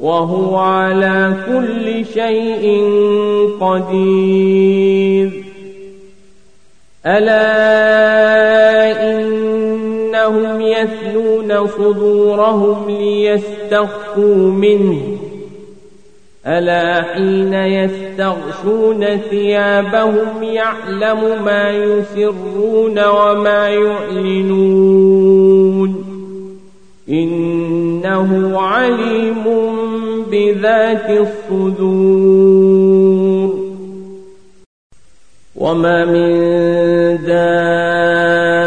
وهو على كل شيء قدير. ألا إنهم يثنون صدورهم ليستخفوا منه. ألا حين يستغشون ثيابهم يعلم ما يسرون وما يعلنون. إنه عليم بذات الصدور. وما من دابة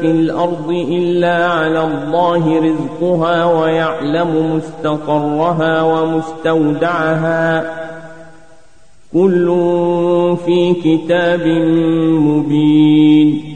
في الأرض إلا على الله رزقها ويعلم مستقرها ومستودعها. كل في كتاب مبين.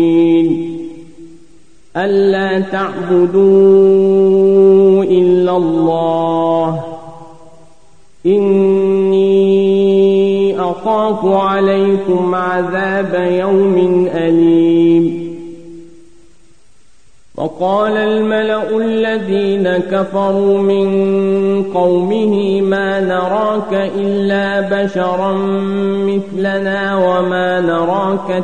ألا تعبدوا إلا الله. إني أخاف عليكم عذاب يوم أليم. وقال الملأ الذين كفروا من قومه ما نراك إلا بشرا مثلنا وما نراك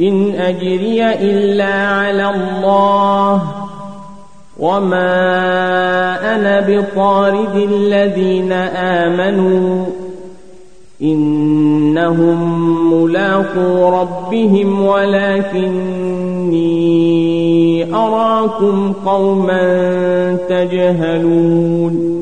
إن أجري إلا على الله. وما أنا بطارد الذين آمنوا. إنهم ملاقو ربهم ولكني أراكم قوما تجهلون.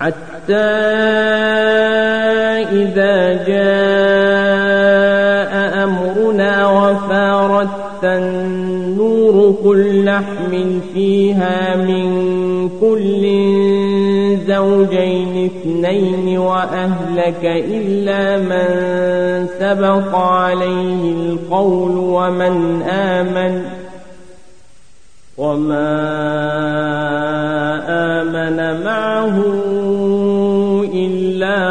حتى إذا جاء أمرنا وفارت النور قل نحمل فيها من كل الزوجين اثنين وأهلك إلا من سبق عليه القول ومن آمن وما آمن معه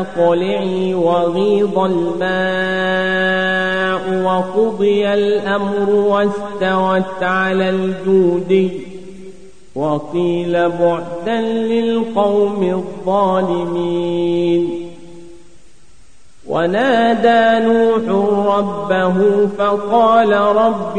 أقلعي وغيض الماء وقضي الأمر واستوت على الجود. وقيل بعدا للقوم الظالمين. ونادى نوح ربه فقال رب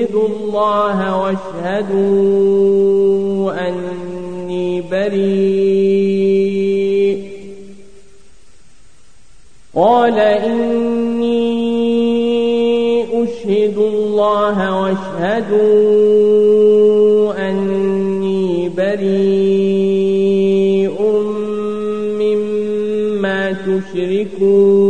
أشهد الله واشهدوا أني بريء. قال إني أشهد الله واشهدوا أني بريء مما تشركون.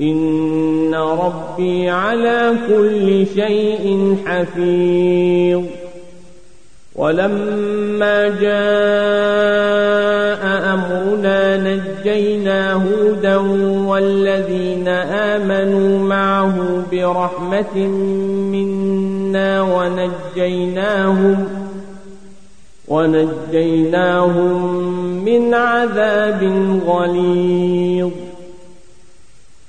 إن ربي على كل شيء حفيظ. ولما جاء أمرنا نجينا هودا والذين آمنوا معه برحمة منا ونجيناهم ونجيناهم من عذاب غليظ.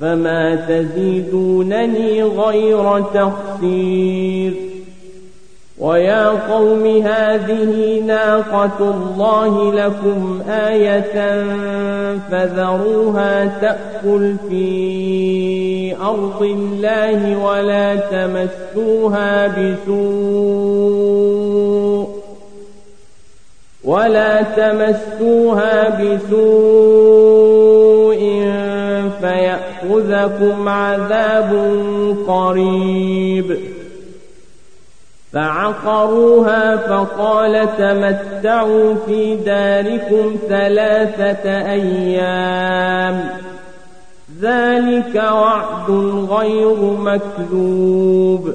فما تزيدونني غير تخسير. ويا قوم هذه ناقة الله لكم آية فذروها تأكل في أرض الله ولا تمسوها بسوء ولا تمسوها بسوء فيأخذكم عذاب قريب. فعقروها فقال تمتعوا في داركم ثلاثة أيام. ذلك وعد غير مكذوب.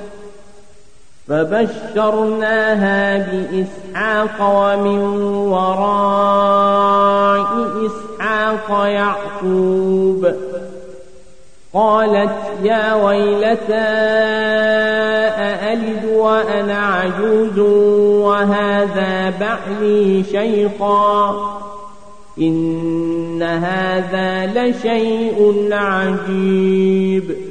فبشرناها بإسحاق ومن وراء إسحاق يعقوب. قالت يا ويلتى أألد وأنا عجوز وهذا بعلي شيخا إن هذا لشيء عجيب.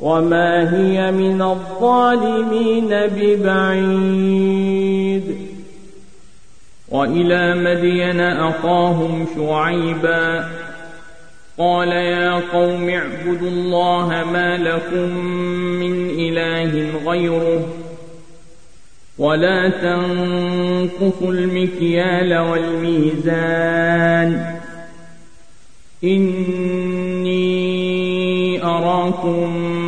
وما هي من الظالمين ببعيد. وإلى مدين أخاهم شعيبا. قال يا قوم اعبدوا الله ما لكم من إله غيره. ولا تنقصوا المكيال والميزان. إني أراكم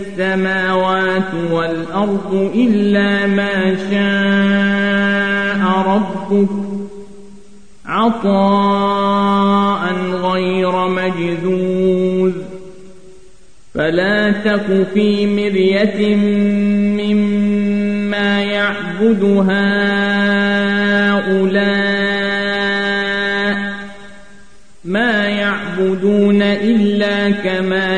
والأرض إلا ما شاء ربك عطاء غير مجذوذ فلا تك في مرية مما يعبد هؤلاء ما يعبدون إلا كما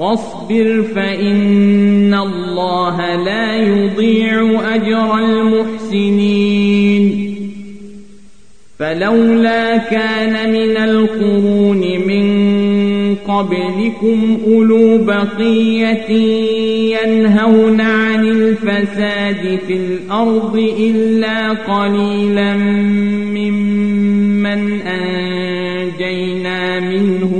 واصبر فإن الله لا يضيع أجر المحسنين. فلولا كان من القرون من قبلكم أولو بقية ينهون عن الفساد في الأرض إلا قليلا ممن أنجينا منهم